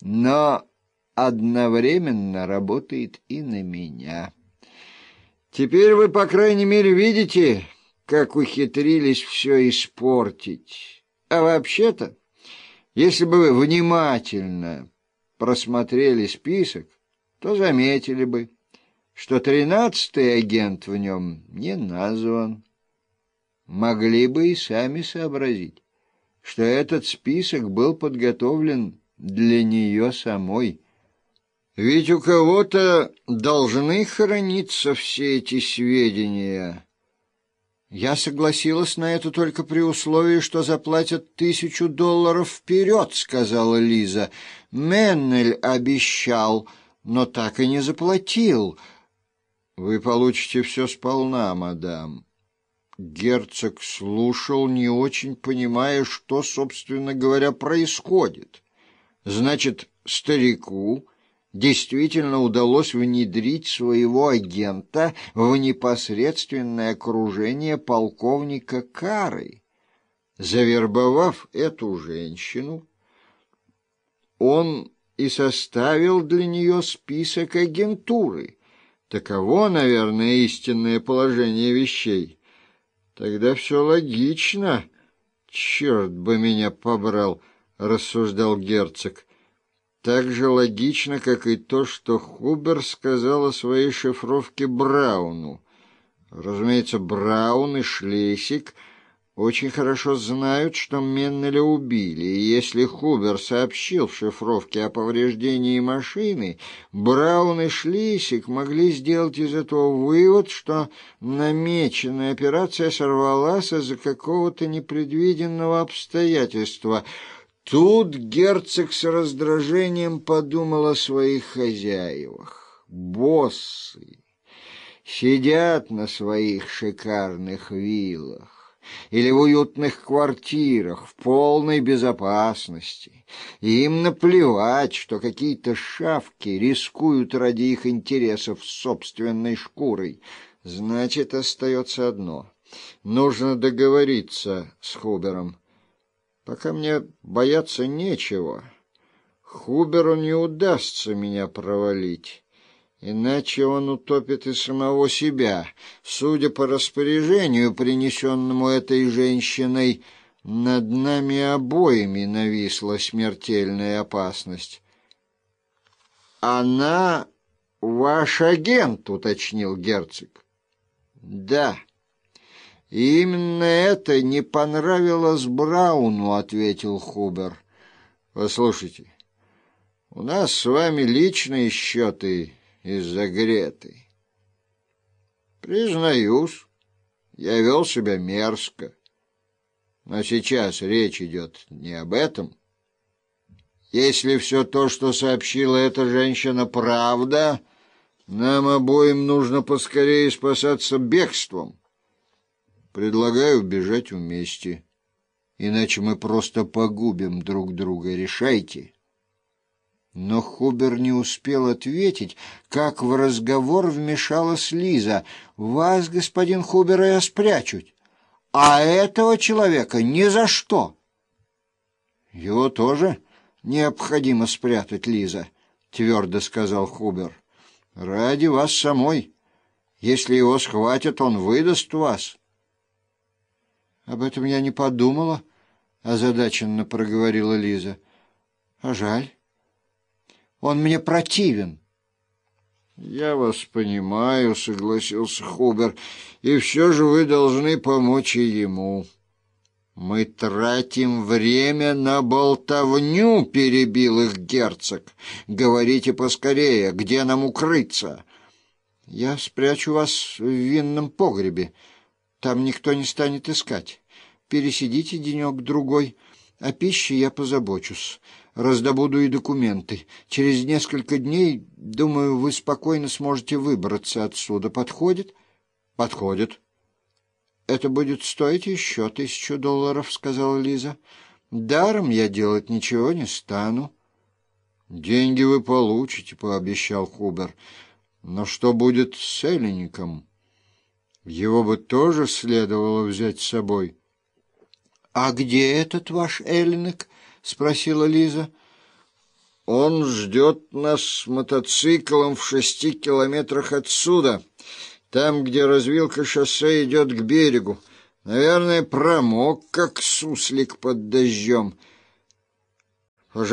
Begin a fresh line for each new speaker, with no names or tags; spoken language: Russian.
но одновременно работает и на меня. Теперь вы, по крайней мере, видите, как ухитрились все испортить. А вообще-то, если бы вы внимательно просмотрели список, то заметили бы, что тринадцатый агент в нем не назван. Могли бы и сами сообразить, что этот список был подготовлен для нее самой. Ведь у кого-то должны храниться все эти сведения. Я согласилась на это только при условии, что заплатят тысячу долларов вперед, сказала Лиза. Меннель обещал, но так и не заплатил. Вы получите все сполна, мадам. Герцог слушал, не очень понимая, что, собственно говоря, происходит. Значит, старику действительно удалось внедрить своего агента в непосредственное окружение полковника Кары. Завербовав эту женщину, он и составил для нее список агентуры. Таково, наверное, истинное положение вещей. Тогда все логично. Черт бы меня побрал, — рассуждал герцог. Так же логично, как и то, что Хубер сказал о своей шифровке Брауну. Разумеется, Браун и Шлейсик очень хорошо знают, что Меннеля убили, и если Хубер сообщил в шифровке о повреждении машины, Браун и Шлейсик могли сделать из этого вывод, что намеченная операция сорвалась из-за какого-то непредвиденного обстоятельства — Тут герцог с раздражением подумал о своих хозяевах. Боссы сидят на своих шикарных виллах или в уютных квартирах в полной безопасности. И им наплевать, что какие-то шавки рискуют ради их интересов собственной шкурой. Значит, остается одно. Нужно договориться с Хубером. Пока мне бояться нечего. Хуберу не удастся меня провалить, иначе он утопит и самого себя. Судя по распоряжению, принесенному этой женщиной, над нами обоими нависла смертельная опасность. «Она ваш агент», — уточнил герцог. «Да». И именно это не понравилось Брауну, ответил Хубер. Послушайте, у нас с вами личные счеты из-за Греты. Признаюсь, я вел себя мерзко. Но сейчас речь идет не об этом. Если все то, что сообщила эта женщина, правда, нам обоим нужно поскорее спасаться бегством. Предлагаю бежать вместе, иначе мы просто погубим друг друга. Решайте. Но Хубер не успел ответить, как в разговор вмешалась Лиза. «Вас, господин Хубер, я спрячу, а этого человека ни за что!» «Его тоже необходимо спрятать, Лиза», — твердо сказал Хубер. «Ради вас самой. Если его схватят, он выдаст вас». Об этом я не подумала, озадаченно проговорила Лиза. А жаль. Он мне противен. «Я вас понимаю», — согласился Хубер, — «и все же вы должны помочь и ему». «Мы тратим время на болтовню», — перебил их герцог. «Говорите поскорее, где нам укрыться?» «Я спрячу вас в винном погребе», там никто не станет искать. Пересидите денек-другой, о пище я позабочусь. Раздобуду и документы. Через несколько дней, думаю, вы спокойно сможете выбраться отсюда. Подходит? Подходит. Это будет стоить еще тысячу долларов, сказала Лиза. Даром я делать ничего не стану. Деньги вы получите, пообещал Хубер. Но что будет с Эллиником? Его бы тоже следовало взять с собой. — А где этот ваш Эллинек? — спросила Лиза. Он ждет нас с мотоциклом в шести километрах отсюда, там, где развилка шоссе идет к берегу. Наверное, промок, как суслик под дождем».